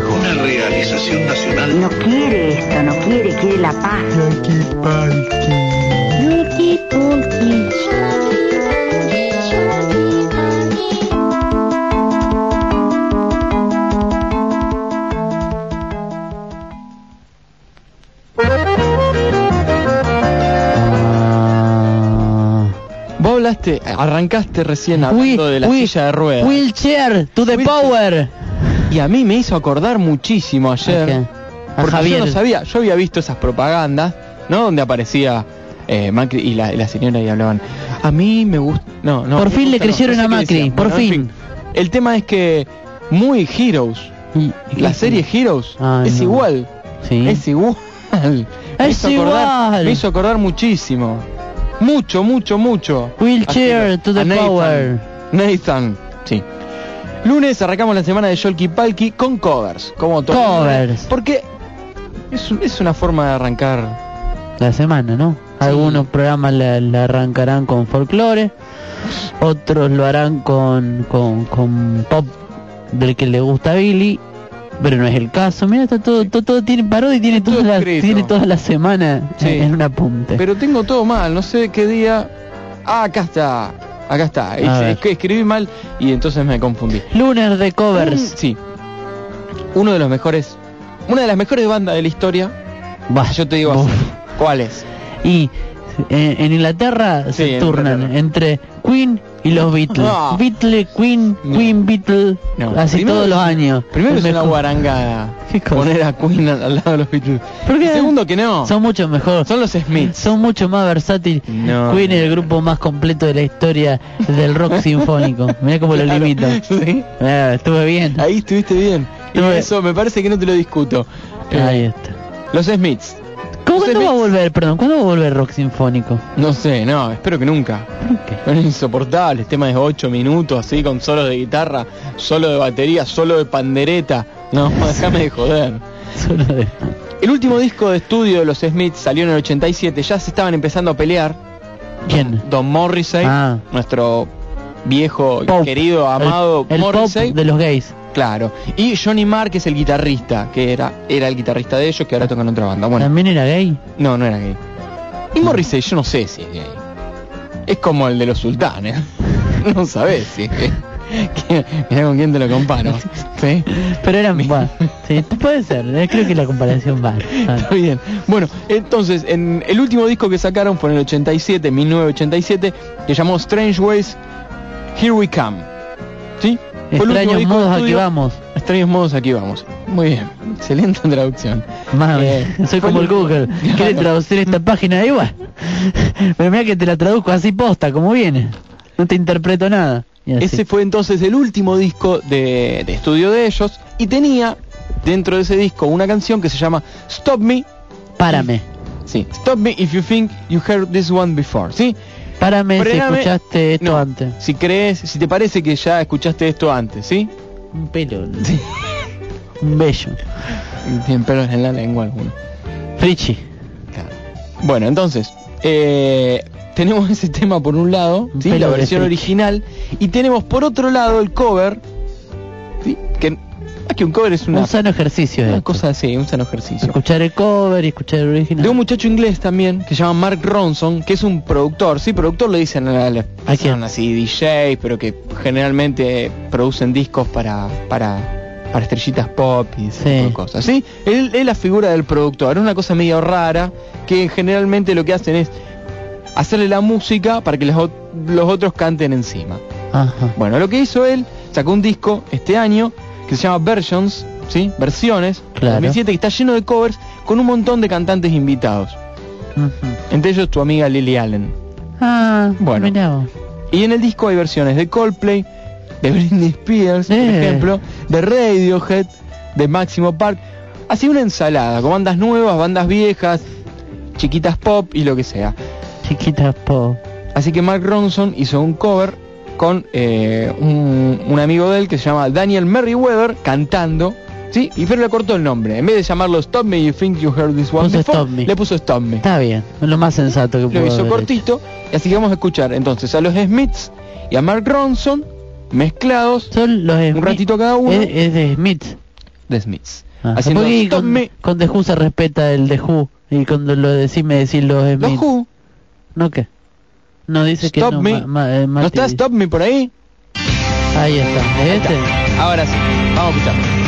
programación nacional. No quiere esto, no quiere, quiere la paz. Vos hablaste, arrancaste recién hablando de la silla de ruedas. Wheelchair to the Wheelchair. power. Y a mí me hizo acordar muchísimo ayer. Porque Javier. yo no sabía, yo había visto esas propagandas, ¿no? Donde aparecía eh, Macri y la, y la señora y hablaban. A mí me gusta. No, no. Por fin le gusta, creyeron no sé a Macri, decían. por Bueno, en fin. El tema es que muy Heroes, Y- la serie Heroes, Ay, es no. igual. Sí. Es igual. Me Es acordar- igual. me hizo acordar muchísimo. Mucho, mucho, mucho. Wheelchair Así, to the Nathan. power. Nathan. Lunes arrancamos la semana de Yolki Palki con covers, como todo. Covers. Porque es, es una forma de arrancar. La semana, ¿no? Algunos programas la, la arrancarán con folclore, otros lo harán con, con, con pop del que le gusta a Billy, pero no es el caso. Mira, está todo, todo, todo tiene parodia y tiene Todo toda la, tiene toda la semana Sí. en, en un apunte. Pero tengo todo mal, no sé qué día. Ah, acá está. Acá está. Es, es escribí mal y entonces me confundí. Lunes de Un- covers. sí. Uno de los mejores. Una de las mejores bandas de la historia. Bah, Yo te digo así. ¿Cuál es? Y eh, en Inglaterra Sí, se en turnan Inglaterra. entre Queen y los Beatles. No. Beatles, Queen, No. Queen, Beatles, No. así Primero todos es- los años. Primero El es una guarangada. ¿Qué cosa? Poner a Queen al, al lado de los Beatles. ¿Por qué? Segundo que no. Son mucho mejor. Son los Smiths. Son mucho más versátiles. No. Queen es el grupo más completo de la historia del rock sinfónico. Mirá cómo lo limito. Sí. Ah, estuve bien. Ahí estuviste bien. Y eso me parece que no te lo discuto. Eh, Ahí está. Los Smiths. ¿Cómo Los cuándo va a volver, perdón, cuándo va a volver rock sinfónico? No sé, no, espero que nunca. ¿Por qué? Son insoportables, temas de 8 minutos, así con solos de guitarra, solo de batería, solo de pandereta. No, déjame de joder. Solo de- El último disco de estudio de los Smiths salió en el 87, ya se estaban empezando a pelear. ¿Quién? Don Morrissey, Ah. nuestro viejo, Pop. querido, amado el, el pop de los gays. Claro. Y Johnny Marr, que es el guitarrista, que era, era el guitarrista de ellos, que ahora toca en otra banda. Bueno, ¿También era gay? no, no era gay. Y Morrissey, yo no sé si es gay. Es como el de los sultanes. No sabés si es gay. Mirá con quién te lo comparo. ¿Sí? Pero eran... Bueno, sí, puede ser. eh, Creo que la comparación va. Ah. Está bien. Bueno, entonces, en el último disco que sacaron fue en el 87, 1987, que llamó Strange Ways, Here We Come. ¿Sí? Extraños modos, aquí vamos. Extraños modos, aquí vamos. Muy bien. Excelente traducción. Mami, Eh, soy como el Google. ¿Quieres Claro. traducir esta página? Igual. Pero mira que te la traduzco así posta, como viene. No te interpreto nada. Ese fue entonces el último disco de, de estudio de ellos y tenía dentro de ese disco una canción que se llama Stop Me. Párame. Sí, Stop Me If You Think You Heard This One Before. ¿Sí? Párame si Frename- escuchaste esto No, antes. Si crees, si te parece que ya escuchaste esto antes, ¿sí? Un pelo. Un bello. Tienen pelos en la lengua algunos. Frichi. Claro. Bueno, entonces, eh, tenemos ese tema por un lado, Un la versión original, y tenemos por otro lado el cover, ¿sí? que, ah, que un cover es una, un sano ejercicio. una esto. cosa así, un sano ejercicio. Escuchar el cover y escuchar el original. De un muchacho inglés también, que se llama Mark Ronson, que es un productor, sí, productor le dicen a la, son así DJ, pero que generalmente producen discos para, para, para estrellitas pop y Sí. cosas, ¿sí? Él es la figura del productor, es una cosa medio rara, que generalmente lo que hacen es hacerle la música para que los, los otros canten encima. Ajá. Bueno, lo que hizo él, sacó un disco este año que se llama Versions, ¿sí? Versiones, Claro. 2007, que está lleno de covers con un montón de cantantes invitados. Entre ellos tu amiga Lily Allen. Ah, Bueno. Y en el disco hay versiones de Coldplay, de Britney Spears, por Eh. ejemplo, de Radiohead, de Máximo Park. Así una ensalada, con bandas nuevas, bandas viejas, chiquitas pop y lo que sea. Chiquitas pop. Así que Mark Ronson hizo un cover con eh, un, un amigo de él que se llama Daniel Merriweather cantando. ¿Sí? Y pero le cortó el nombre. En vez de llamarlo Stop Me You Think You Heard This One Puso Before, Stop Me. le puso Stop Me. Está bien, es lo más sensato que Lo puedo hizo cortito. Y así que vamos a escuchar entonces a los Smiths y a Mark Ronson mezclados. Son los un ratito cada uno Es, es de Smith. de Smiths. Ah, haciendo Stop con, Me. con The Who se respeta el The Who y cuando lo decís me decís los Los Smiths. Who. ¿No qué? No dice que Stop no. Me. ma- ma- eh, ¿No está. Stop Me por ahí? Ahí está. ¿Es este? Ahora sí, vamos a escuchar.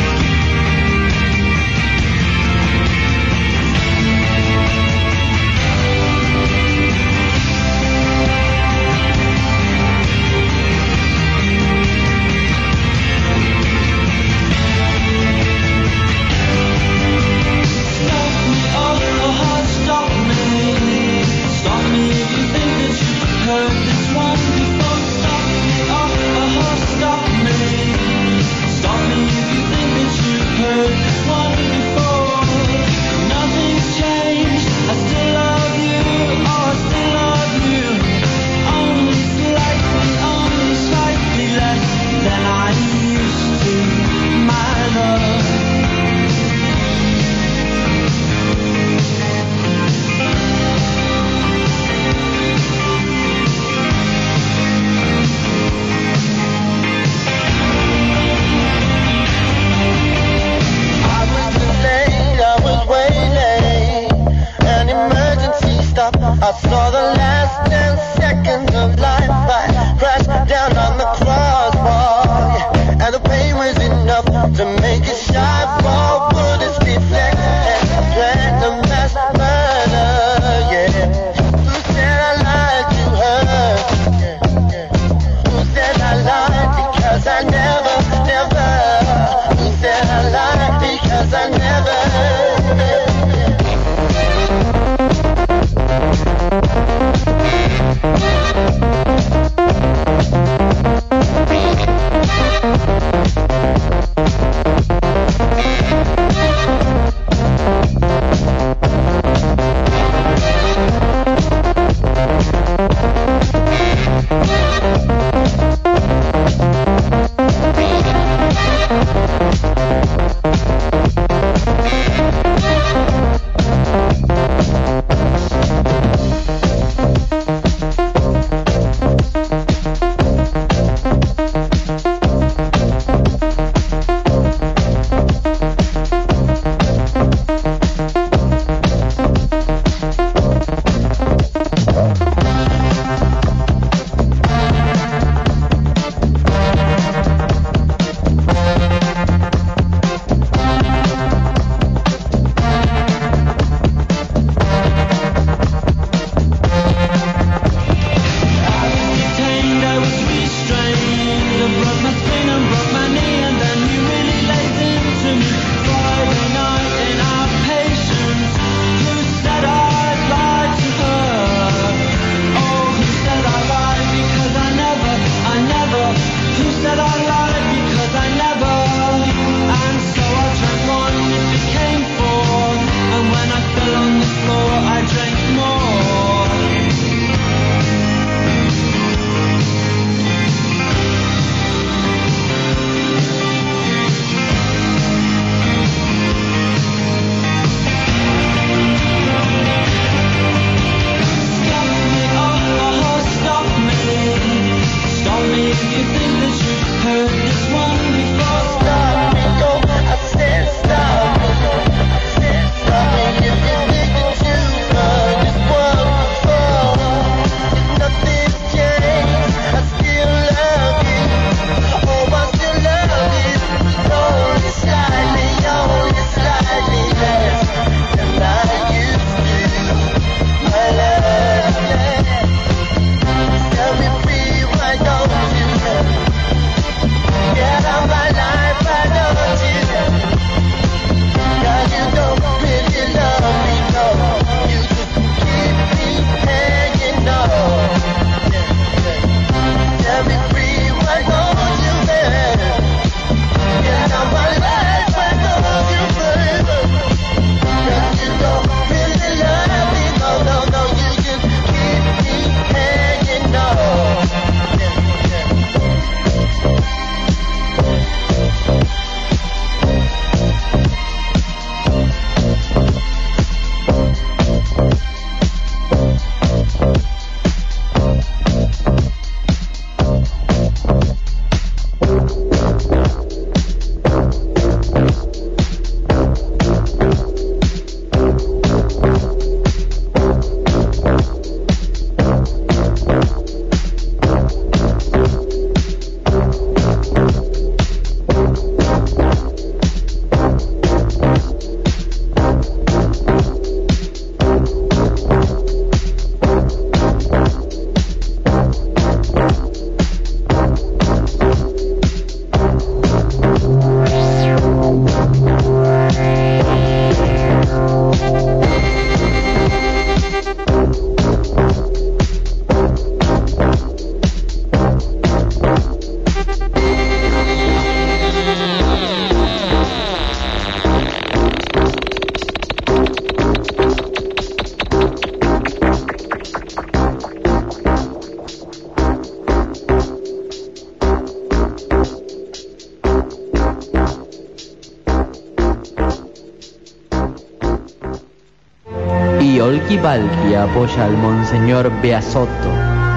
Palki apoya al Monseñor Beasotto.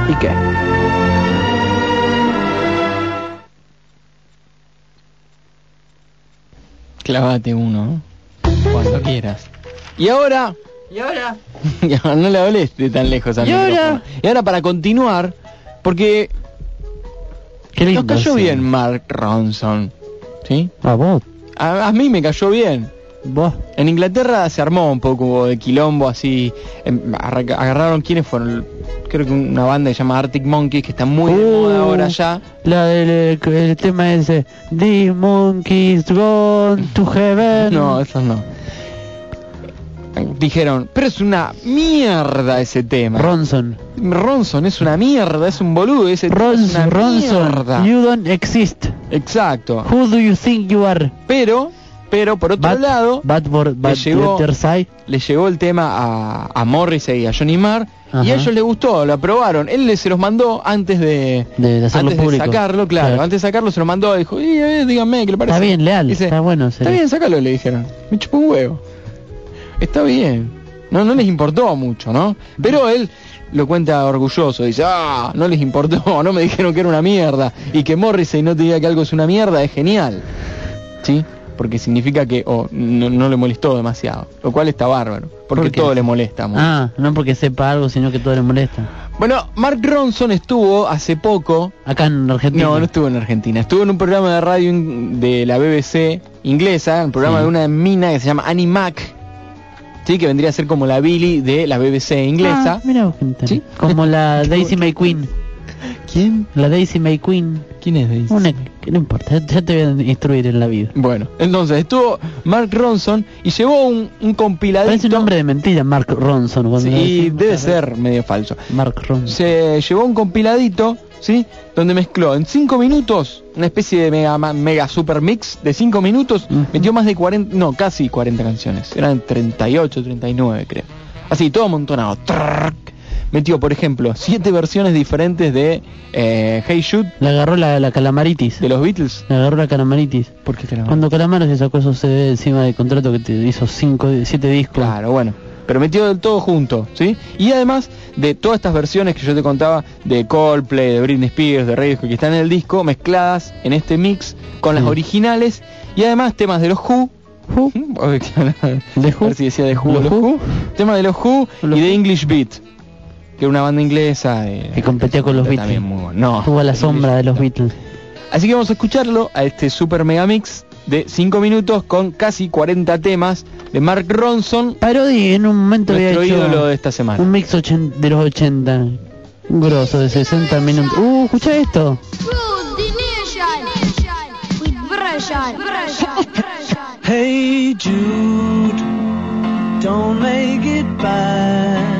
¿Y qué? Clavate uno, ¿no? cuando quieras. Y ahora, ¿Y ahora? ya, no le hables de tan lejos al ¿Y ahora? Y ahora para continuar, porque Qué lindo. nos cayó sí. bien Mark Ronson, ¿sí? A vos. A, a mí me cayó bien. Vos. En Inglaterra se armó un poco de quilombo así, em, agarraron quiénes fueron, creo que una banda que se llama Arctic Monkeys que está muy de Uh. moda ahora ya. La del el tema ese. The monkeys gone to heaven. No, esos no. Dijeron, pero es una mierda ese tema. Ronson. Ronson es una mierda, es un boludo, ese tema es una Ronson. mierda. Ronson. You don't exist. Exacto. Who do you think you are? Pero, pero por otro Bad- lado, Bad bad llegó- le llegó el tema a, a Morrissey y a Johnny Marr y a ellos les gustó, lo aprobaron. Él se los mandó antes de, De, de hacerlo antes de sacarlo, claro, Claro. Antes de sacarlo se lo mandó dijo, "Y, eh, díganme, ¿qué le parece? Está bien, leal. Dice, está bueno. Está bien, sácalo, le dijeron. Me chupó un huevo. Está bien. No, no les importó mucho, ¿no? Pero él lo cuenta orgulloso. Dice, ah, no les importó, no me dijeron que era una mierda. Y que Morrissey no te diga que algo es una mierda es genial. ¿Sí? Porque significa que oh, no, no le molestó demasiado. Lo cual está bárbaro. Porque todo le molesta. Ah, no porque sepa algo, sino que todo le molesta. Bueno, Mark Ronson estuvo hace poco Acá en Argentina. no, no estuvo en Argentina. Estuvo en un programa de radio de la BBC inglesa, un programa Sí. de una mina que se llama Annie Mac, sí, que vendría a ser como la Billy de la BBC inglesa. Ah, mira. ¿Sí? Como la Daisy May Queen. ¿Quién? La Daisy May Queen. ¿Quién es Daisy? Una, no importa, ya- te voy a instruir en la vida. Bueno, entonces estuvo Mark Ronson y llevó un, un compiladito. Parece un nombre de mentira, Mark Ronson. Sí, debe ser medio falso. Mark Ronson. Se llevó un compiladito, ¿sí? Donde mezcló en 5 minutos, una especie de mega, mega super mix de 5 minutos, metió más de 40, no, casi 40 canciones. Eran 38, 39, creo. Así, todo amontonado. Metió, por ejemplo, siete versiones diferentes de eh, Hey Shoot Le agarró la, la calamaritis. de los Beatles. Le agarró la calamaritis. ¿Por qué la Cuando Calamaro se sacó esos CD encima del contrato que te hizo cinco, siete discos. Claro, bueno. Pero metió del todo junto, ¿sí? Y además de todas estas versiones que yo te contaba de Coldplay, de Britney Spears, de Radiohead que están en el disco, mezcladas en este mix con las Sí. originales y además temas de los Who. Who. ¿De A ver si decía de Who. ¿Los los Who? Who. Temas de los Who Los y de Who. English Beat, que era una banda inglesa. eh, Que competía con los Beatles. También muy bueno. No. Estuvo a la sombra de los Beatles. Así que vamos a escucharlo a este super mega mix de 5 minutos con casi 40 temas de Mark Ronson, Parodi en un momento había hecho ídolo de esta semana. un mix de los 80. Un grosso de 60 minutos. Uh, escucha esto. Hey Jude, don't make it bad.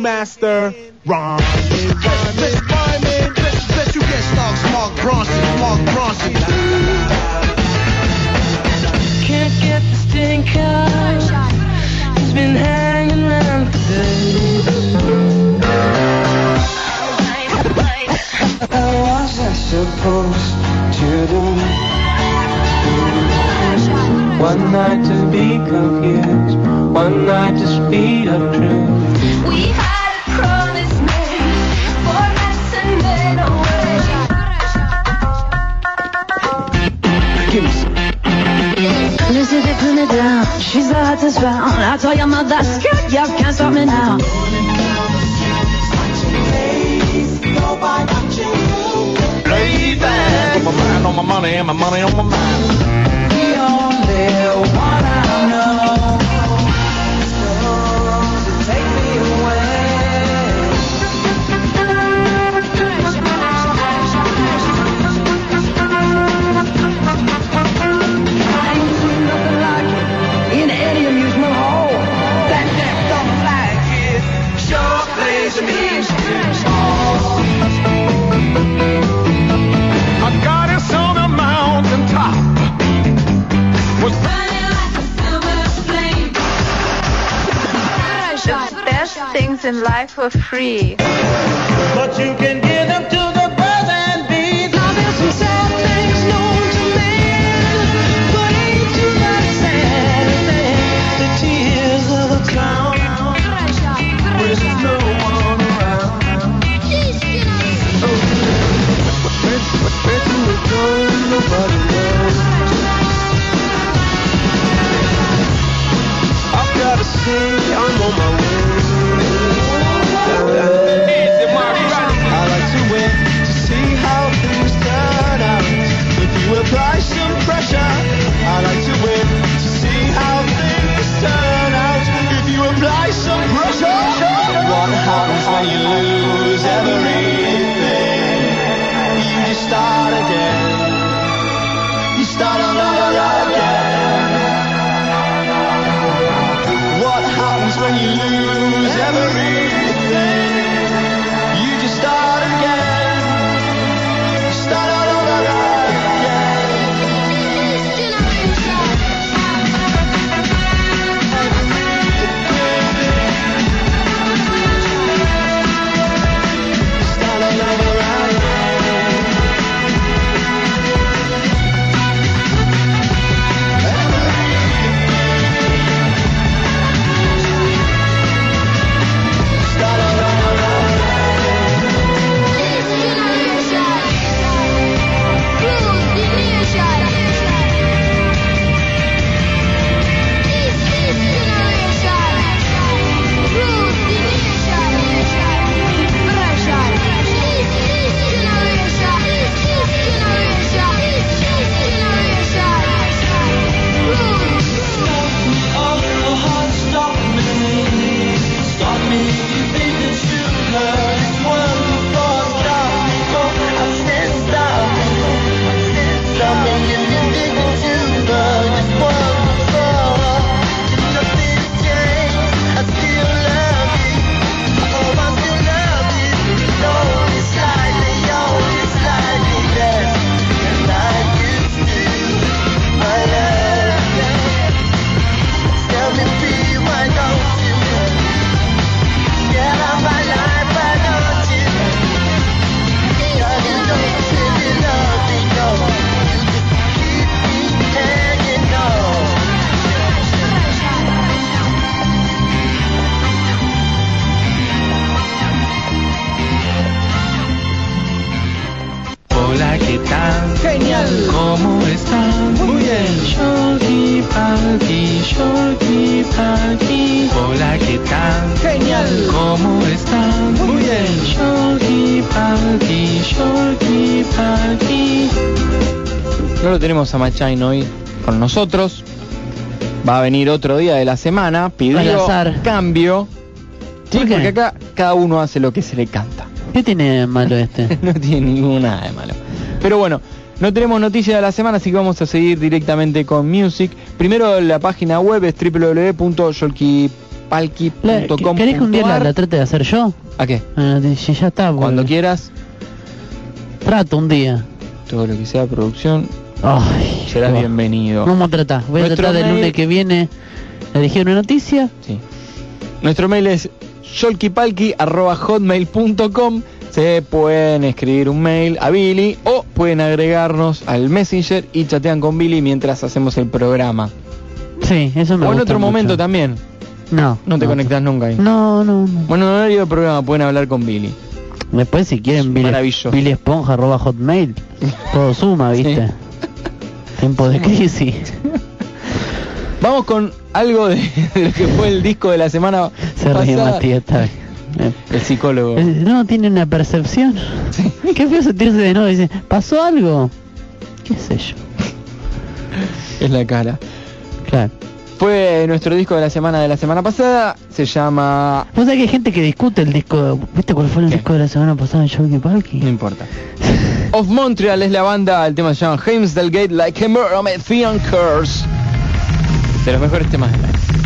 Master rhyme. Rhyming, rhyming, bet, bet you get stocks, Mark Bronson, Mark Bronson. Can't get the stinker. He's been hanging around for days. How was I supposed to do? One night to be confused, one night to speed up truth. Laissez décliner down, she's the hottest round. I tell your mother, skirt, you can't stop me now. Lay back. Put my mind on my money and my money on my mind. Things in life for free. But you can give them to the birds and bees. Now there's some sad things known to man, but ain't too much sad thing. The tears of a clown. When there's no one around. Where to go, nobody knows. I've gotta say I'm on my way. To wait to see how things turn out. If you apply some pressure, what happens when you lose everything? You just start again. You start all over again. What happens when you lose everything? Tenemos a Machain hoy con nosotros. Va a venir otro día de la semana. Pidió cambio. Sí, ¿Por qué? porque acá cada uno hace lo que se le canta. ¿Qué tiene de malo este? no tiene ninguna de malo. Pero bueno, no tenemos noticias de la semana, así que vamos a seguir directamente con Music. Primero la página web es www.yolkipalki.com. ¿Querés que un día la, la trate de hacer yo? ¿A qué? Si ya está. Cuando quieras, Trato un día. todo lo que sea producción, Ay, serás bienvenido. Vamos a tratar. Voy a Nuestro tratar del mail- lunes que viene elegir una noticia. Sí. Nuestro mail es yolkipalki.hotmail.com Se pueden escribir un mail a Billy o pueden agregarnos al Messenger y chatean con Billy mientras hacemos el programa. Sí, eso me o en otro momento también. No. No te conectas nunca ahí. No, no, no. Bueno, en horario de programa pueden hablar con Billy. Después si quieren Billy, Maravilloso. Billy Esponja arroba hotmail. Todo suma, ¿viste? Sí. Tiempo de crisis. Vamos con algo de, de lo que fue el disco de la semana Se ríe. Matías El psicólogo. eh, No, tiene una percepción. Qué feo sentirse de nuevo. Dice, ¿pasó algo? ¿Qué sé yo? Es la cara. Claro. Fue nuestro disco de la semana de la semana pasada. Se llama... Vos sabés que hay gente que discute el disco. ¿Viste cuál fue el ¿Qué? disco de la semana pasada de Jockey Palki? No importa. Of Montreal es la banda, el tema se llama James del Gate Like a Mermaid Curse. De los mejores temas de la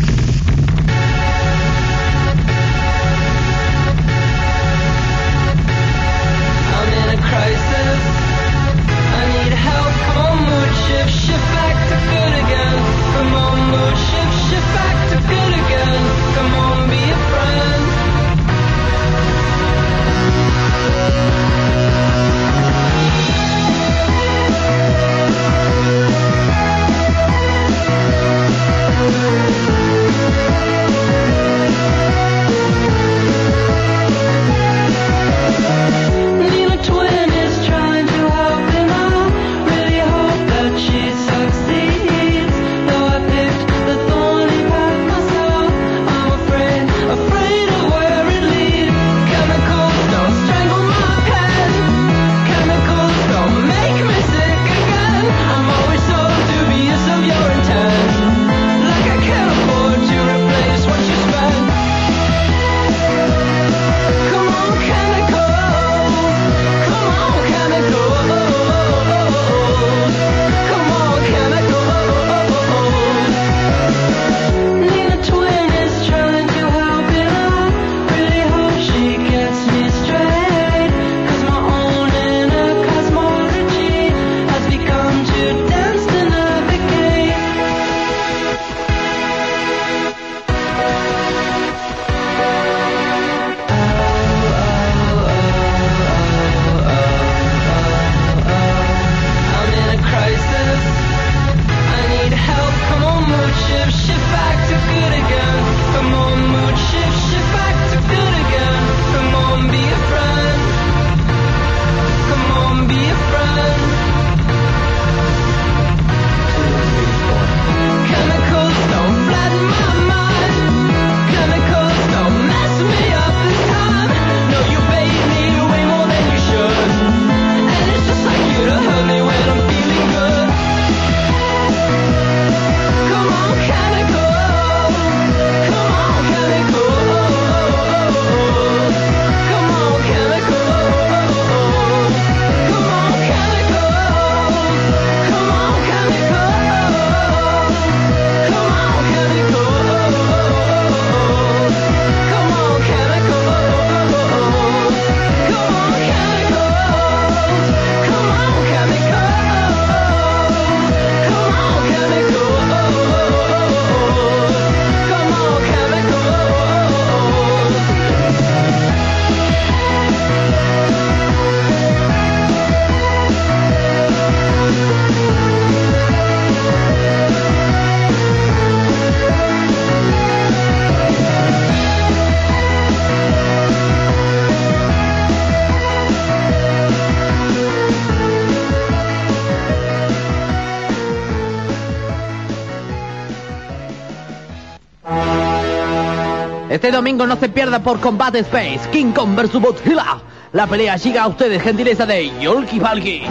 Este domingo no se pierda por Combate Space, King Kong vs Godzilla. La pelea llega a ustedes, gentileza de Yolki Palki.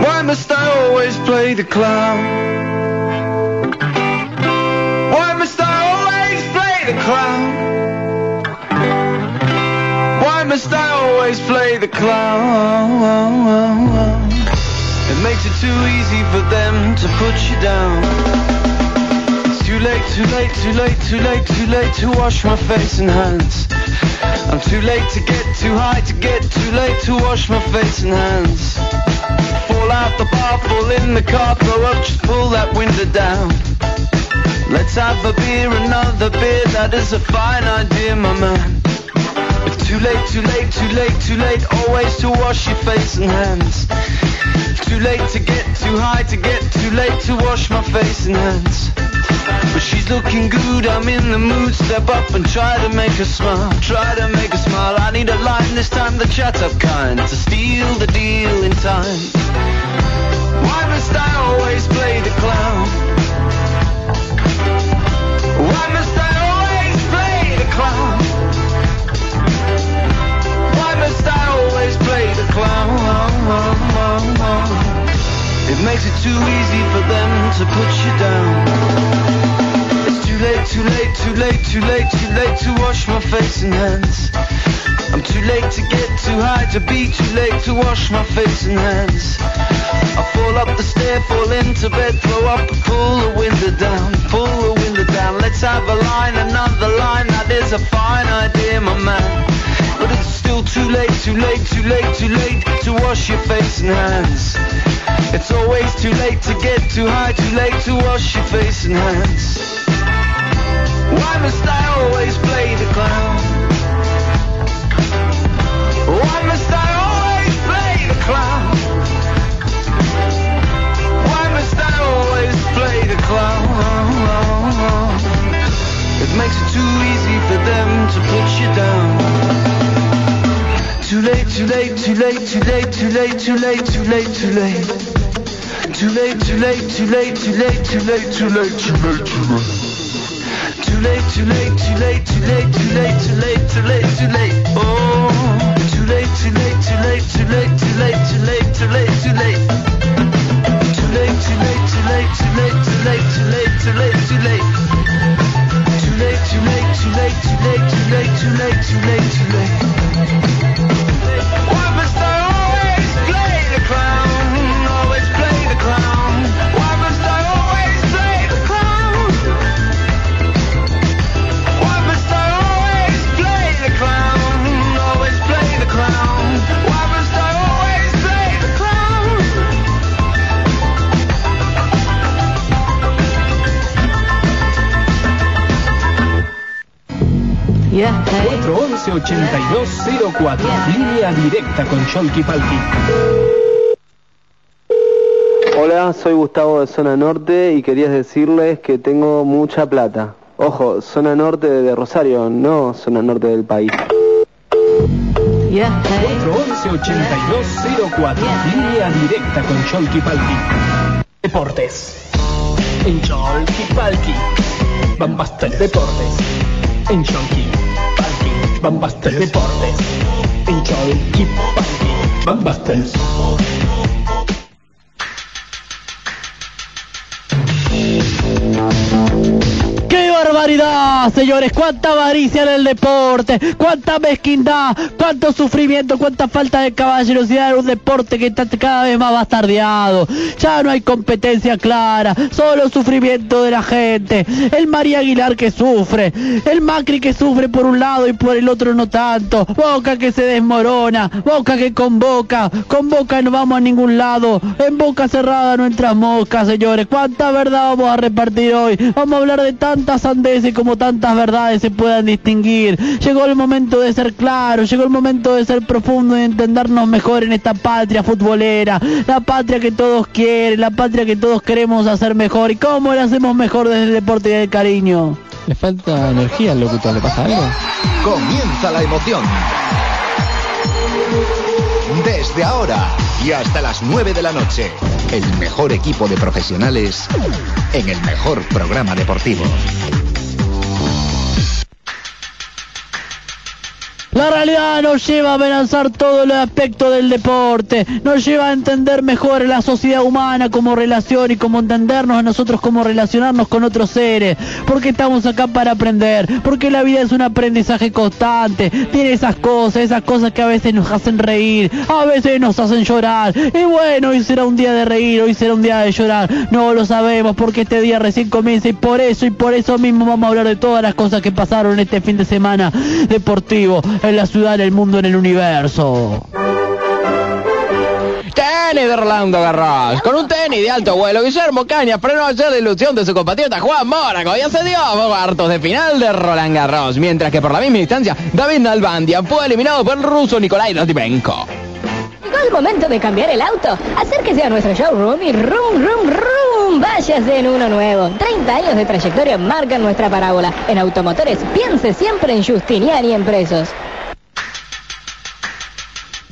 Why must I always play the clown? Why must I always play the clown? Why must I always play the clown? It makes it too easy for them to put you down. Too late, too late, too late, too late, too late to wash my face and hands. I'm too late to get too high to get too late to wash my face and hands. Fall out the bar, fall in the car, throw up, just pull that window down. Let's have a beer, another beer, that is a fine idea, my man. It's too late, too late, too late, too late, always to wash your face and hands. Too late to get too high, to get too late to wash my face and hands. But she's looking good, I'm in the mood, step up and try to make her smile, try to make her smile. I need a line this time, the chat up kind, to steal the deal in time. Why must I always play the clown? Why must I always play the clown? Why must I always play the clown? It makes it too easy for them to put you down. It's too late, too late, too late, too late, too late to wash my face and hands. I'm too late to get too high to be too late to wash my face and hands. I fall up the stair, fall into bed, throw up, pull the window down, pull the window down. Let's have a line, another line. That is a fine idea, my man. But it's still too late, too late, too late, too late to wash your face and hands. It's always too late to get too high, too late to wash your face and hands. Why must I always play the clown? Why must I always play the clown? Why must I always play the clown? It makes it too easy for them to put you down. Too late, too late, too late, too late, too late, too late, too late, too late. Too late, too late, too late, too late, too late, too late, too late, too late. Too late, too late, too late, too late, too late, too late, too late. too late. Oh, too late, too late, too late, too late, too late, too late, too late, too late. Too late, too late, too late, too late, too late, too late, too late, too late. Too late, too late, too late, too late, too late, too late, too late, too late. Why must I always play the clown? Always play the clown. 411-8204. Línea directa con Cholky Palki. Hola, soy Gustavo de Zona Norte y quería decirles que tengo mucha plata. Ojo, Zona Norte de Rosario, no Zona Norte del país. 411-8204. Línea directa con Cholky Palki. Deportes. En Cholky Palki. Bambastel Deportes. en Chunky. Punky, Bambastes Deportes. En Chunky, Punky, Bambastes. Barbaridad, señores! ¡Cuánta avaricia en el deporte! ¡Cuánta mezquindad! ¡Cuánto sufrimiento! ¡Cuánta falta de caballerosidad en un deporte que está cada vez más bastardeado! Ya no hay competencia clara, solo sufrimiento de la gente. El María Aguilar que sufre, el Macri que sufre por un lado y por el otro no tanto. Boca que se desmorona, Boca que convoca, con Boca no vamos a ningún lado. En boca cerrada no entras moscas, señores. ¿Cuánta verdad vamos a repartir hoy? Vamos a hablar de tantas sandeces como tantas verdades se puedan distinguir. Llegó el momento de ser claro, llegó el momento de ser profundo y entendernos mejor en esta patria futbolera. La patria que todos quieren, la patria que todos queremos hacer mejor. ¿Y cómo la hacemos mejor desde el deporte y el cariño? Le falta energía al locutor, ¿le pasa algo? Comienza la emoción. Desde ahora y hasta las 9 de la noche, el mejor equipo de profesionales en el mejor programa deportivo. La realidad nos lleva a amenazar todos los aspectos del deporte, nos lleva a entender mejor la sociedad humana como relación y como entendernos a nosotros como relacionarnos con otros seres, porque estamos acá para aprender, porque la vida es un aprendizaje constante, tiene esas cosas, esas cosas que a veces nos hacen reír, a veces nos hacen llorar, y bueno, hoy será un día de reír, hoy será un día de llorar, no lo sabemos porque este día recién comienza y por eso y por eso mismo vamos a hablar de todas las cosas que pasaron este fin de semana deportivo en la ciudad, en el mundo, en el universo. Tenis de Rolando Garros. Con un tenis de alto vuelo, Guillermo Cañas frenó ayer la ilusión de su compatriota Juan Mónaco y accedió a cuartos de final de Roland Garros, mientras que por la misma distancia, David Nalbandian fue eliminado por el ruso Nikolai Ratibenko. Llegó el momento de cambiar el auto. Acérquese a nuestro showroom y rum, rum, rum. Váyase en uno nuevo. 30 años de trayectoria marcan nuestra parábola. En automotores, piense siempre en Justinian y en presos.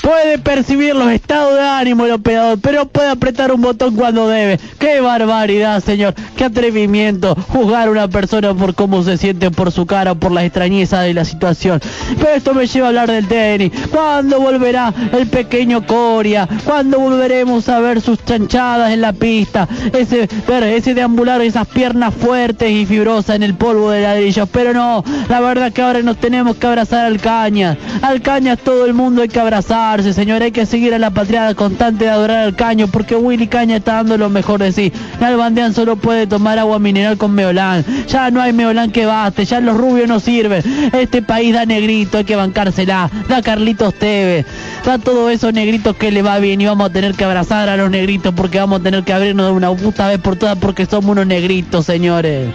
Puede percibir los estados de ánimo el operador, pero puede apretar un botón cuando debe. ¡Qué barbaridad, señor! ¡Qué atrevimiento! Juzgar a una persona por cómo se siente, por su cara, o por la extrañeza de la situación. Pero esto me lleva a hablar del tenis. ¿Cuándo volverá el pequeño Coria? ¿Cuándo volveremos a ver sus chanchadas en la pista? Ese, ver, ese deambular, esas piernas fuertes y fibrosas en el polvo de ladrillos. Pero no, la verdad que ahora nos tenemos que abrazar al Cañas. Al Cañas todo el mundo hay que abrazar señor, hay que seguir a la patriada constante de adorar al caño, porque Willy Caña está dando lo mejor de sí. Nalbandean solo puede tomar agua mineral con meolán. Ya no hay meolán que baste, ya los rubios no sirven. Este país da negrito, hay que bancársela. Da Carlitos Tevez. Da todo eso negritos que le va bien y vamos a tener que abrazar a los negritos porque vamos a tener que abrirnos de una puta vez por todas porque somos unos negritos, señores.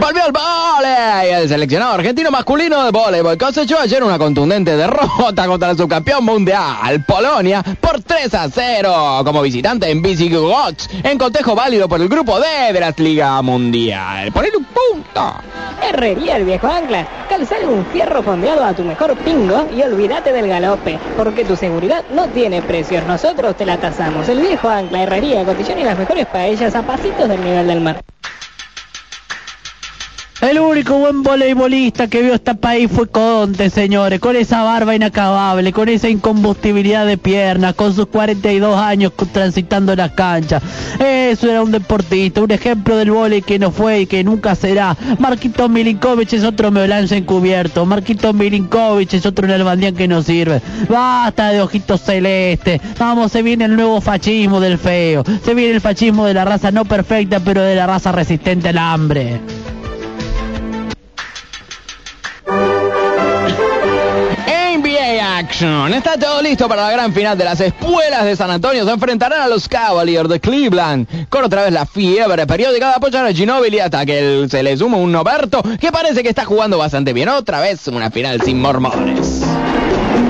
Volvió el seleccionado argentino masculino de voleibol cosechó ayer una contundente derrota contra el subcampeón mundial, Polonia, por 3 a 0 como visitante en Visigoth, en cotejo válido por el grupo D de la Liga Mundial. Poner un punto. Herrería el viejo ancla. Calzale un fierro fondeado a tu mejor pingo y olvídate del galope, porque tu seguridad no tiene precios. Nosotros te la tasamos. El viejo ancla, herrería, cotillón y las mejores paellas a pasitos del nivel del mar. El único buen voleibolista que vio este país fue Conte, señores, con esa barba inacabable, con esa incombustibilidad de piernas, con sus 42 años transitando las canchas. Eso era un deportista, un ejemplo del volei que no fue y que nunca será. Marquito Milinkovic es otro meolance encubierto. Marquito Milinkovic es otro Nalbandián que no sirve. Basta de ojitos celestes. Vamos, se viene el nuevo fascismo del feo. Se viene el fascismo de la raza no perfecta, pero de la raza resistente al hambre. Action. Está todo listo para la gran final de las espuelas de San Antonio. Se enfrentarán a los Cavaliers de Cleveland. Con otra vez la fiebre periódica de apoyar a Ginobili hasta que se le suma un Noberto que parece que está jugando bastante bien. Otra vez una final sin mormones.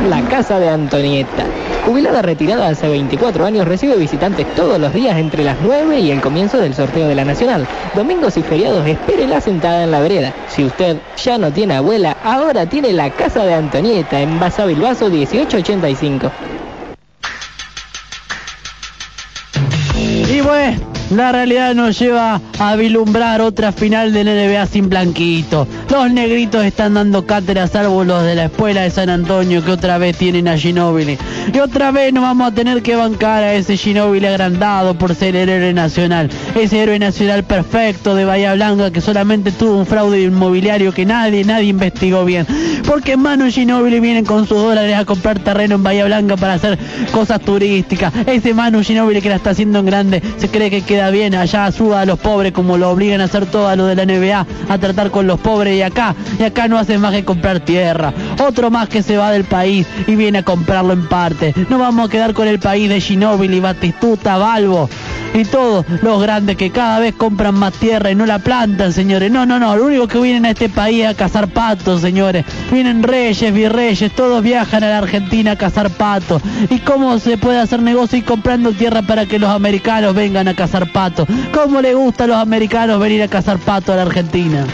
La casa de Antonieta. Jubilada retirada hace 24 años, recibe visitantes todos los días entre las 9 y el comienzo del sorteo de la Nacional. Domingos y feriados, espérela sentada en la vereda. Si usted ya no tiene abuela, ahora tiene la casa de Antonieta en Basa Bilbaso 1885. Y bueno, la realidad nos lleva a vislumbrar otra final del NBA sin blanquito. Los negritos están dando cátedra salvo los de la escuela de San Antonio que otra vez tienen a Ginóbili. Y otra vez nos vamos a tener que bancar a ese Ginóbili agrandado por ser el héroe nacional. Ese héroe nacional perfecto de Bahía Blanca que solamente tuvo un fraude inmobiliario que nadie, nadie investigó bien. Porque Manu Ginóbili viene con sus dólares a comprar terreno en Bahía Blanca para hacer cosas turísticas. Ese Manu Ginóbili que la está haciendo en grande se cree que queda bien. Allá ayuda a los pobres como lo obligan a hacer todo lo de la NBA, a tratar con los pobres y acá, y acá no hace más que comprar tierra. Otro más que se va del país y viene a comprarlo en parte. No vamos a quedar con el país de Ginóbili, Batistuta, Balbo y todos los grandes que cada vez compran más tierra y no la plantan, señores. No, no, no, lo único que vienen a este país a cazar patos, señores. Vienen reyes, virreyes, todos viajan a la Argentina a cazar patos. ¿Y cómo se puede hacer negocio y comprando tierra para que los americanos vengan a cazar patos? ¿Cómo le gusta a los americanos venir a cazar patos a la Argentina?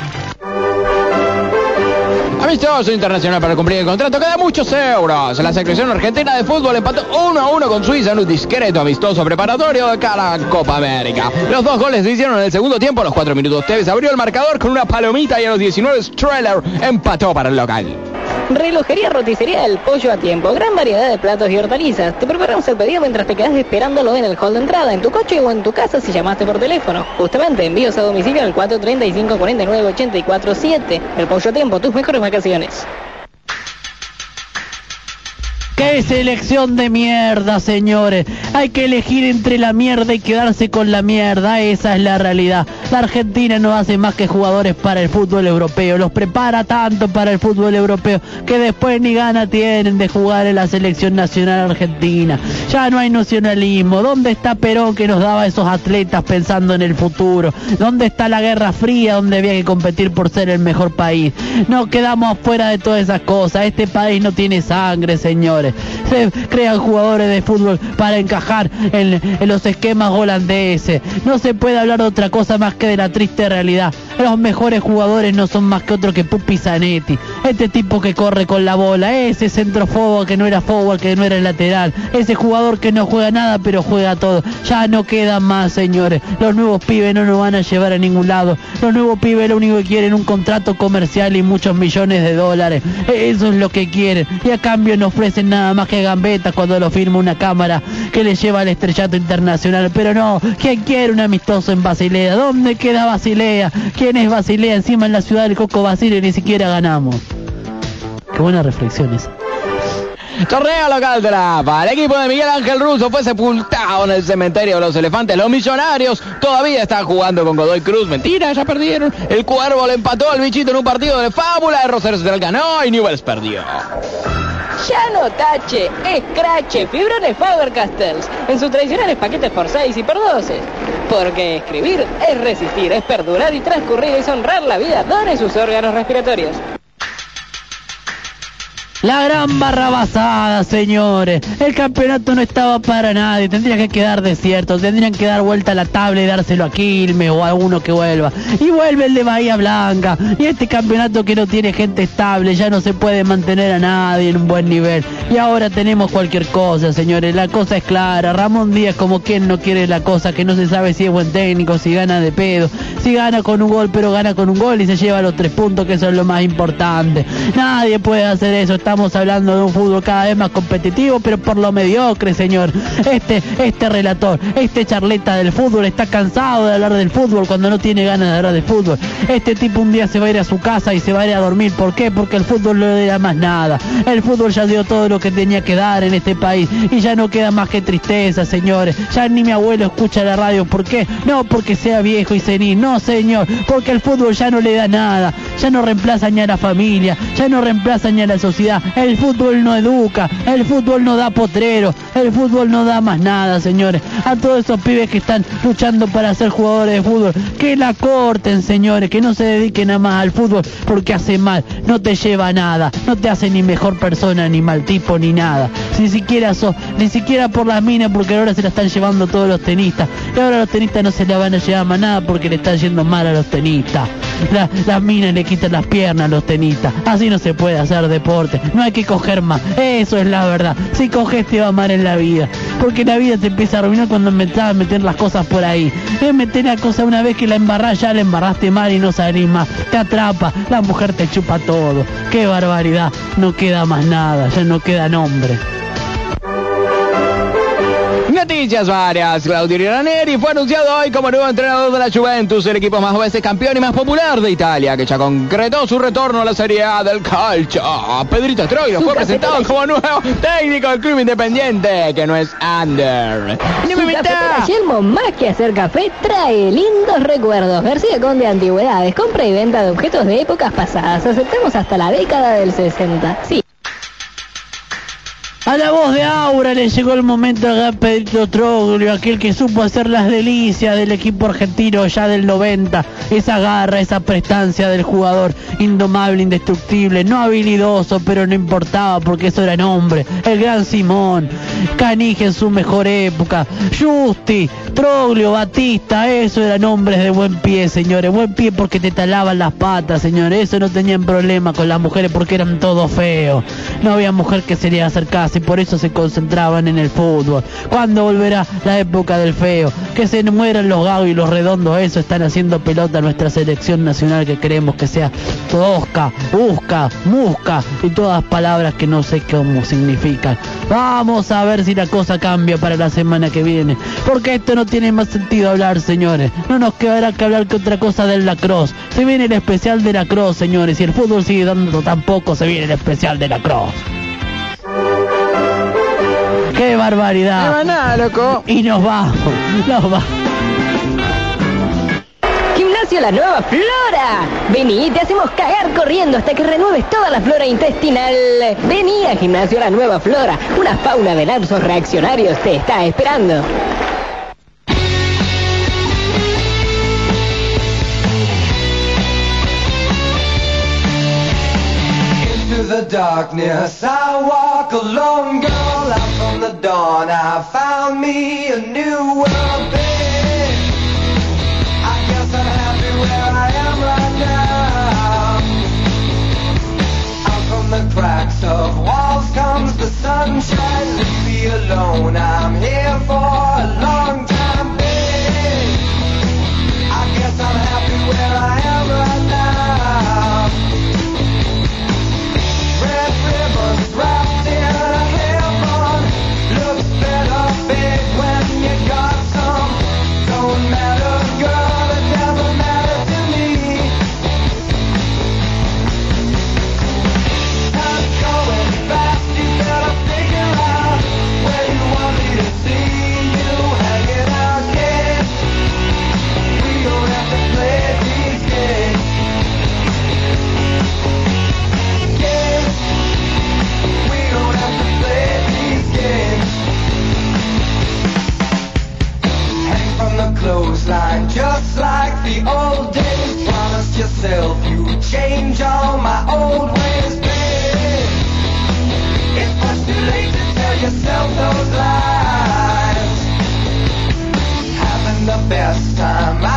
Amistoso internacional para cumplir el contrato. Queda muchos euros. La selección argentina de fútbol empató 1 a 1 con Suiza en un discreto amistoso preparatorio de cara a Copa América. Los dos goles se hicieron en el segundo tiempo. A los 4 minutos Tevez abrió el marcador con una palomita y a los 19 Streller empató para el local. Relojería Roticería del Pollo a Tiempo. Gran variedad de platos y hortalizas. Te preparamos el pedido mientras te quedas esperándolo en el hall de entrada, en tu coche o en tu casa si llamaste por teléfono. Justamente, envíos a domicilio al 435 49 84 7. El Pollo a Tiempo, tus mejores vacaciones. ¡Qué selección de mierda, señores! Hay que elegir entre la mierda y quedarse con la mierda, esa es la realidad. La Argentina no hace más que jugadores para el fútbol europeo, los prepara tanto para el fútbol europeo que después ni gana tienen de jugar en la selección nacional argentina. Ya no hay nacionalismo. ¿Dónde está Perón que nos daba esos atletas pensando en el futuro? ¿Dónde está la Guerra Fría donde había que competir por ser el mejor país? No quedamos afuera de todas esas cosas. Este país no tiene sangre, señores. Se crean jugadores de fútbol para encajar en, los esquemas holandeses. No se puede hablar de otra cosa más que de la triste realidad. Los mejores jugadores no son más que otro que Pupi Zanetti. Este tipo que corre con la bola, ese centrofobo que no era forward, que no era lateral, ese jugador que no juega nada pero juega todo. Ya no queda más, señores. Los nuevos pibes no nos van a llevar a ningún lado. Los nuevos pibes lo único que quieren un contrato comercial y muchos millones de dólares. Eso es lo que quieren. Y a cambio no ofrecen nada más que gambetas cuando lo firma una cámara que le lleva al estrellato internacional. Pero no, ¿quién quiere un amistoso en Basilea? ¿Dónde queda Basilea? ¿Quién es Basilea? Encima en la ciudad del Coco Basile ni siquiera ganamos. Qué buenas reflexiones. Torneo local de la AFA. El equipo de Miguel Ángel Russo fue sepultado en el cementerio de los elefantes. Los millonarios todavía están jugando con Godoy Cruz. Mentira, ya perdieron. El cuervo le empató al bichito en un partido de fábula. De Rosario Central ganó y Newells perdió. Ya no tache, escrache, fibrones Faber-Castells en sus tradicionales paquetes por 6 y por 12. Porque escribir es resistir, es perdurar y transcurrir, es honrar la vida, done sus órganos respiratorios. La gran barra basada, señores. El campeonato no estaba para nadie. Tendría que quedar desierto. Tendrían que dar vuelta a la tabla y dárselo a Quilmes o a uno que vuelva. Y vuelve el de Bahía Blanca. Y este campeonato que no tiene gente estable. Ya no se puede mantener a nadie en un buen nivel. Y ahora tenemos cualquier cosa, señores. La cosa es clara. Ramón Díaz como quien no quiere la cosa. Que no se sabe si es buen técnico, si gana de pedo. Si gana con un gol, pero gana con un gol y se lleva los tres puntos, que es lo más importante. Nadie puede hacer eso. Hablando de un fútbol cada vez más competitivo, pero por lo mediocre, señor. Este, este relator, este charleta del fútbol está cansado de hablar del fútbol cuando no tiene ganas de hablar del fútbol. Este tipo un día se va a ir a su casa y se va a ir a dormir. ¿Por qué? Porque el fútbol no le da más nada. El fútbol ya dio todo lo que tenía que dar en este país y ya no queda más que tristeza, señores. Ya ni mi abuelo escucha la radio. ¿Por qué? No porque sea viejo y senil. No, señor. Porque el fútbol ya no le da nada. Ya no reemplaza ni a la familia. Ya no reemplaza ni a la sociedad. El fútbol no educa. El fútbol no da potrero. El fútbol no da más nada, señores. A todos esos pibes que están luchando para ser jugadores de fútbol. Que la corten, señores. Que no se dediquen nada más al fútbol porque hace mal. No te lleva a nada. No te hace ni mejor persona, ni mal tipo, ni nada. Ni siquiera sos, ni siquiera por las minas porque ahora se la están llevando todos los tenistas. Y ahora los tenistas no se la van a llevar más nada porque le están yendo mal a los tenistas. La- las minas le quitan las piernas a los tenistas. Así no se puede hacer deporte. No hay que coger más. Eso es la verdad. Si coges te va mal en la vida. Porque la vida te empieza a arruinar cuando empezás a meter las cosas por ahí. Es meter la cosa una vez que la embarrás, ya la embarraste mal y no salís más. Te atrapa, la mujer te chupa todo. Qué barbaridad. No queda más nada, ya no queda nombre. Noticias varias. Claudio Ranieri fue anunciado hoy como nuevo entrenador de la Juventus, el equipo más veces campeón y más popular de Italia, que ya concretó su retorno a la Serie A del calcio. Pedrito Troilo fue presentado como nuevo técnico del club independiente, que no es Under. Su cafetera Yelmo, más que hacer café, trae lindos recuerdos. García Conde Antigüedades, compra y venta de objetos de épocas pasadas. Aceptamos hasta la década del 60. Sí. A la voz de Aura le llegó el momento de Pedrito Troglio, aquel que supo hacer las delicias del equipo argentino ya del 90. Esa garra, esa prestancia del jugador indomable, indestructible, no habilidoso, pero no importaba porque eso era nombre. El gran Simón, Canige en su mejor época, Justi, Troglio, Batista, eso eran nombres de buen pie, señores. Buen pie porque te talaban las patas, señores. Eso no tenían problema con las mujeres porque eran todos feos. No había mujer que se les acercase y por eso se concentraban en el fútbol. ¿Cuándo volverá la época del feo? Que se mueran los gagos y los redondos, eso están haciendo pelota a nuestra selección nacional que queremos que sea tosca, busca, musca y todas palabras que no sé cómo significan. Vamos a ver si la cosa cambia para la semana que viene. Porque esto no tiene más sentido hablar, señores. No nos quedará que hablar que otra cosa del lacrosse. Se viene el especial de lacrosse, señores. Y el fútbol sigue dando tampoco, se viene el especial de lacrosse. ¡Qué barbaridad! No va nada, loco. Y nos vamos, nos vamos. Gimnasio La Nueva Flora. Vení, te hacemos cagar corriendo hasta que renueves toda la flora intestinal. Vení a Gimnasio La Nueva Flora. Una fauna de lapsos reaccionarios te está esperando. Into the darkness I walk alone, girl. Out from the dawn I found me a new world, babe. I guess I'm happy where I am right now. Out from the cracks of walls comes the sunshine. Leave me alone. I'm here for a long time, babe. I guess I'm happy where I am right clothesline, just like the old days. Promise yourself you'd change all my old ways, babe. It's much too late to tell yourself those lies. Having the best time I've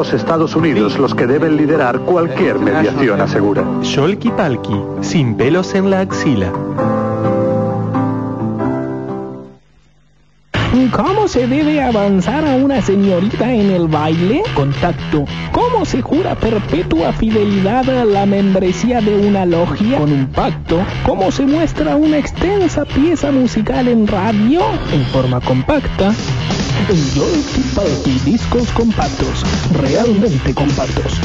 los Estados Unidos los que deben liderar cualquier mediación, asegura. Sholky Palki, sin pelos en la axila. ¿Cómo se debe avanzar a una señorita en el baile? Contacto. ¿Cómo se jura perpetua fidelidad a la membresía de una logia? Con un pacto. ¿Cómo se muestra una extensa pieza musical en radio? En forma compacta. Yolki Palki discos compactos. Realmente compactos.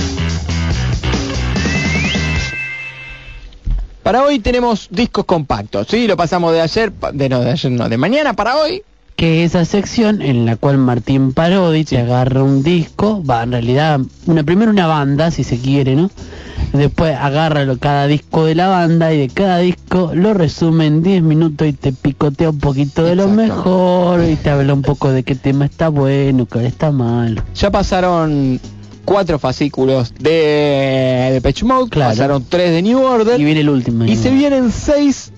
Para hoy tenemos discos compactos, ¿sí? Lo pasamos de ayer, de no, de ayer no, de mañana para hoy. Que esa sección en la cual Martín Parodi te agarra un disco, va en realidad una primero una banda si se quiere, ¿no? Después agarra lo- cada disco de la banda y de cada disco lo resume en 10 minutos y te picotea un poquito de lo mejor y te habla un poco de qué tema está bueno, qué está mal. Ya pasaron cuatro fascículos de, de Mode, pasaron tres de New Order. Y viene el último. Y se vienen seis.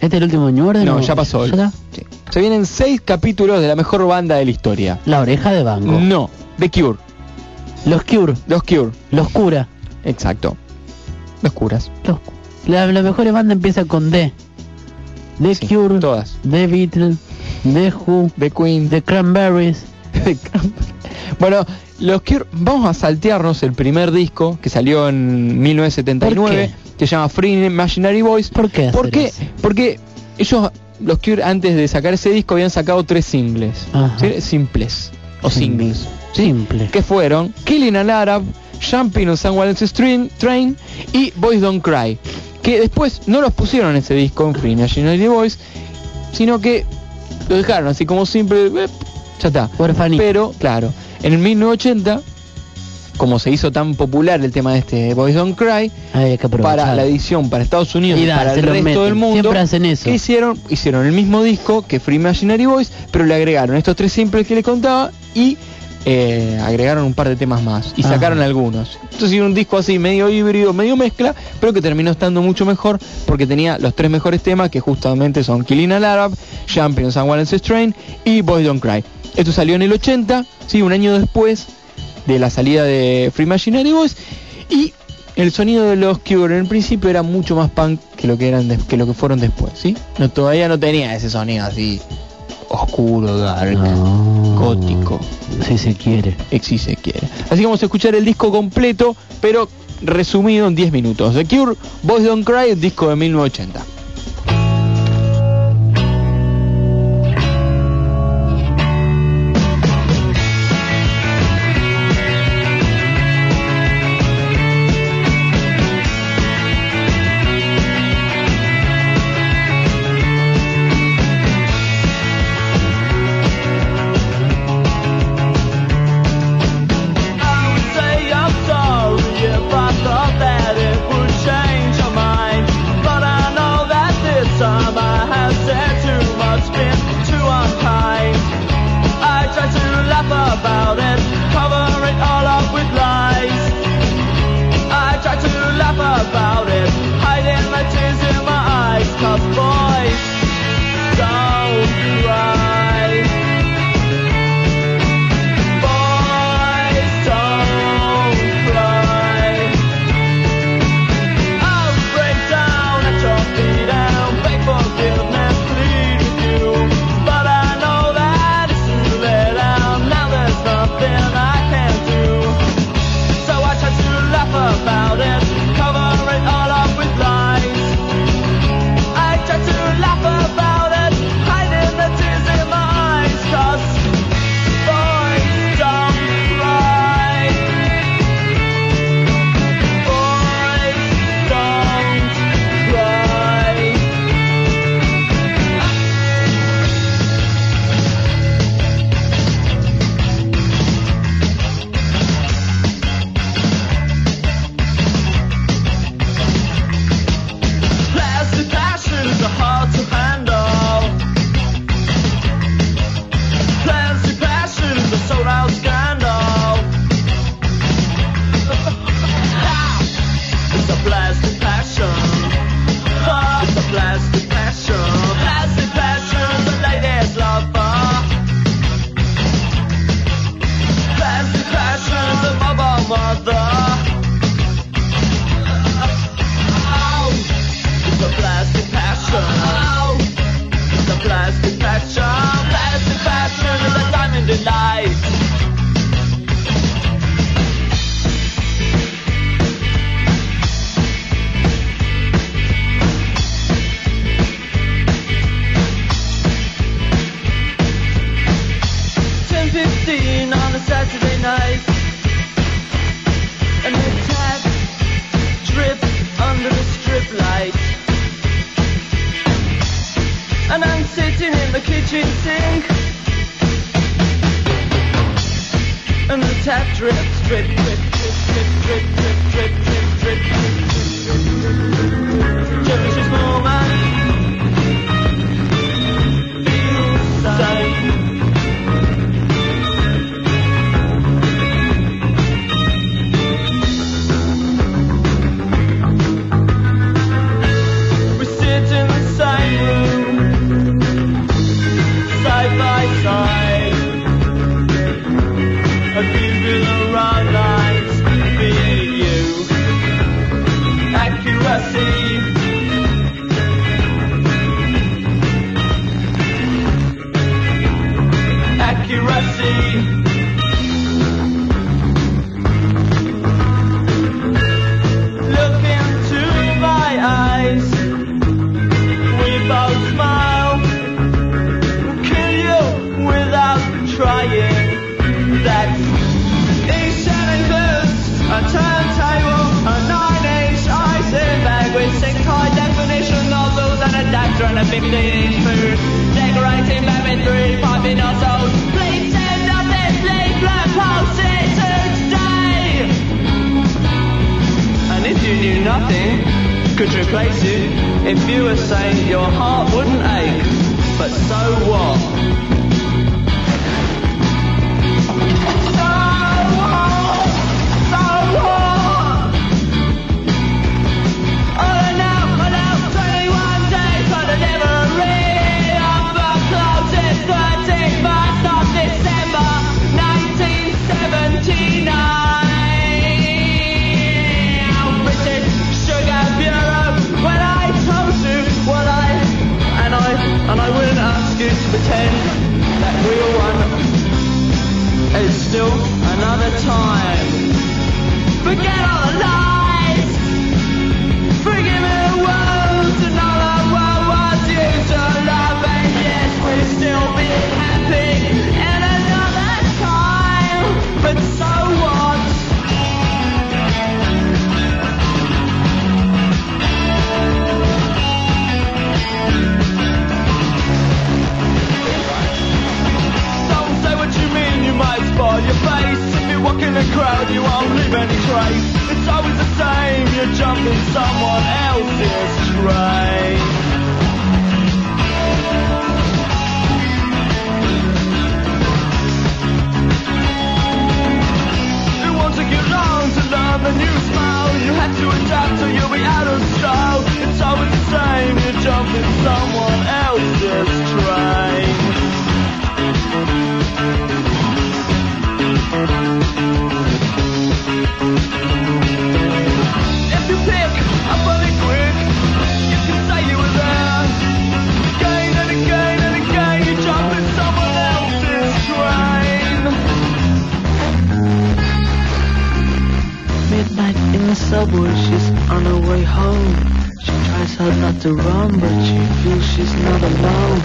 ¿Este es el último de New Order? No, ya pasó. ¿Ya está? Sí. Se vienen seis capítulos de la mejor banda de la historia. La oreja de Bango. No, The Cure. Los Cure. Los Cure. Los Cura. Exacto. Los curas. Los, la, la mejor banda empieza con D. The Cure. Todas. The Beatles. The Who. The Queen. The Cranberries. Bueno, los Cure, vamos a saltearnos el primer disco que salió en 1979, que se llama Free Imaginary Voice. ¿Por qué? ¿Por hacer qué? eso? Porque ellos, los Cure, antes de sacar ese disco, habían sacado tres singles. Simples. O singles. Simple. Que fueron Killing an Arab, Jumping on Someone's String, Train y Boys Don't Cry. Que después no los pusieron en ese disco, en Free Imaginary Voice, sino que lo dejaron así como simple. eh, ya está. Pero, claro, en el 1980, como se hizo tan popular el tema de este Boys Don't Cry, para la edición para Estados Unidos Y da, para el resto meten. del mundo, Siempre hacen eso. ¿qué hicieron? Hicieron el mismo disco que Free Imaginary Boys, pero le agregaron estos tres simples que les contaba y eh, agregaron un par de temas más y Ajá. sacaron algunos. Entonces un disco así medio híbrido, medio mezcla, pero que terminó estando mucho mejor porque tenía los tres mejores temas que justamente son Killing al Arab, Champions and Wallace Strain y Boys Don't Cry. Esto salió en el 80, sí, un año después de la salida de Free Imaginary Boys y el sonido de los Cure en el principio era mucho más punk que lo que eran des- que lo que fueron después, ¿sí? No todavía no tenía ese sonido así oscuro, dark, gótico. Si se quiere. Si se quiere. Así que vamos a escuchar el disco completo, pero resumido en 10 minutos. The Cure, Boys Don't Cry, disco de 1980. The tap drips, drip, drip, drip, drip, drip, drip, drip, drip, drip. Everyone a nine-inch icing bag with six high-definition nozzles and a adapter and a 50-inch food. Decorating piping. Please send this. And if you knew nothing, could replace it if you were saying your heart wouldn't ache. But so what? Pretend that were one. It's still another time. Forget all walk in a crowd, you won't leave any trace. It's always the same, you're jumping someone else's train. It won't take you long to learn the new smile. You have to adapt or you'll be out of style. It's always the same, you you you you jump in someone else's train. Midnight in the subway, she's on her way home. She tries hard not to run, but she feels she's not alone.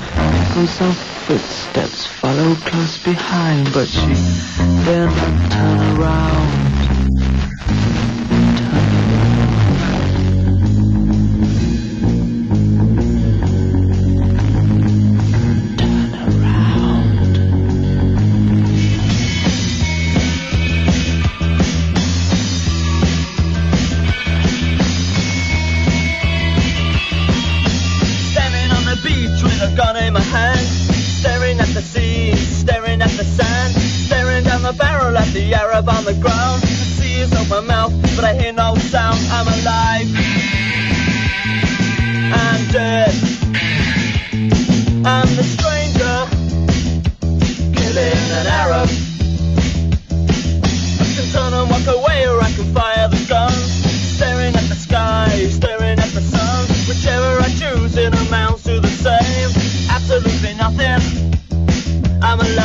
Comes some footsteps, follow close behind, but she then turn around. Staring at the sand, staring down the barrel at the Arab on the ground. The sea is open mouth, but I hear no sound. I'm alive. I'm dead. I'm the stranger, killing an Arab. I can turn and walk away, or I can fire the gun. Staring at the sky, staring at the sun. Whichever I choose, it amounts to the same. Absolutely nothing.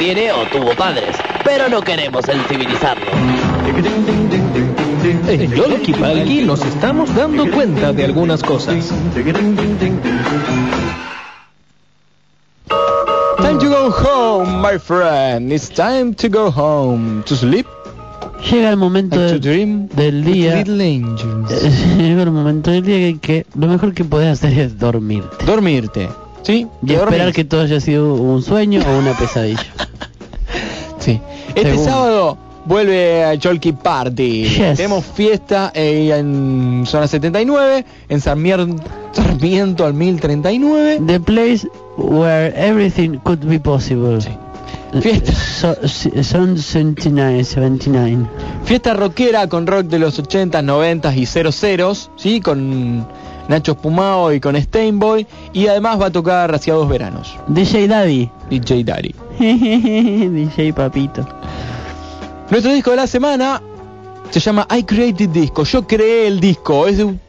tiene o tuvo padres, pero no queremos sensibilizarlo. En Yolki Palki nos estamos dando cuenta de algunas cosas. Time to go home, my friend. It's time to go home. To sleep. Llega el momento del- dream del día. little angels. Llega el momento del día que, que lo mejor que podés hacer es dormirte. Dormirte. ¿Sí? Y ¿Te esperar dormís? que todo haya sido un sueño o una pesadilla. Sí. Este Según. sábado vuelve a Cholky Party. Yes. Tenemos fiesta eh, en zona 79, en Sarmiento al 1039. The place where everything could be possible. Fiesta. So- son 79, 79. Fiesta rockera con rock de los 80, 90 y 00, ¿sí? Con Nacho Espumao y con Steinboy. Y además va a tocar hacia dos veranos. DJ Daddy. DJ Daddy. DJ Papito. Nuestro disco de la semana se llama I Created Disco. Yo creé el disco. Es de un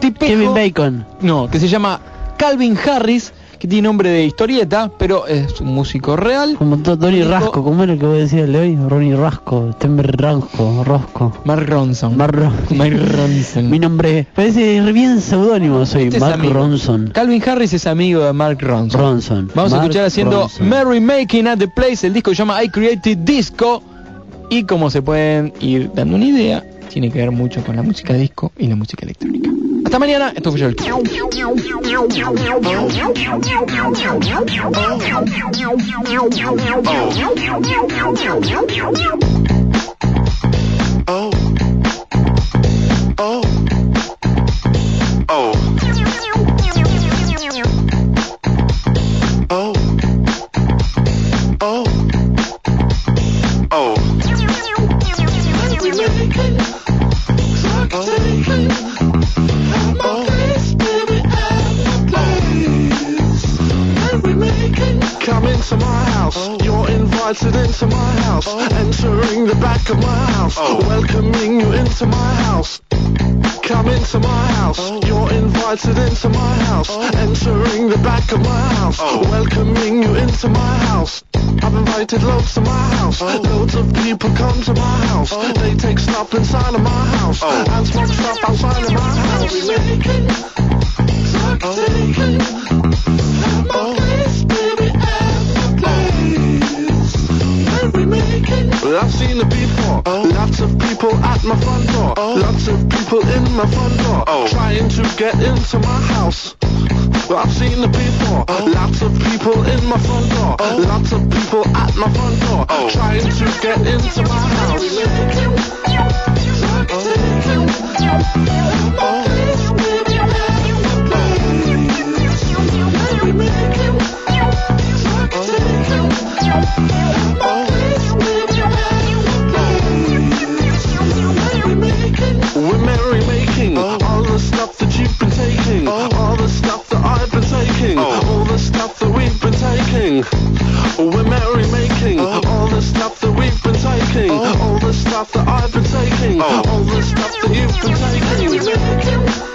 tipejo. Kevin Bacon. No, que se llama Calvin Harris, que tiene nombre de historieta, pero es un músico real. Como Disco- Rasco, ¿cómo era el que vos decías de hoy? Ronnie Rasco, Tember Rasco, Rosco. Mark Ronson. Mark Ron- Mark Ronson. Mi nombre parece bien seudónimo, soy Este es Mark. Ronson. Calvin Harris es amigo de Mark Ronson. Ronson. Vamos a escuchar haciendo. Merry Making at the Place. El disco se llama I Created Disco. Y como se pueden ir dando una idea, tiene que ver mucho con la música disco y la música electrónica. Hasta mañana. Esto fue. Oh. Oh. Oh. Oh. Come into my house. You're invited into my house. Entering the back of my house. Welcoming you into my house. Come into my house. Oh. You're invited into my house. Oh. Entering the back of my house. Oh. Welcoming you into my house. I've invited loads to my house. Loads of people come to my house. They take snuff inside of my house. And smoke stuff outside of my house. Well, I've seen it before. Oh. Lots of people at my front door. oh. Lots of people in my front door. oh. Trying to get into my house. Well, I've seen it before. Oh. Lots of people in my front door. oh. Lots of people at my front door. oh. Trying to get into my house. We're taking, all the stuff that I've been taking, oh. all the stuff that we've been taking. We're merry making oh. all the stuff that we've been taking, all the stuff that I've been taking, all the stuff that you've been taking.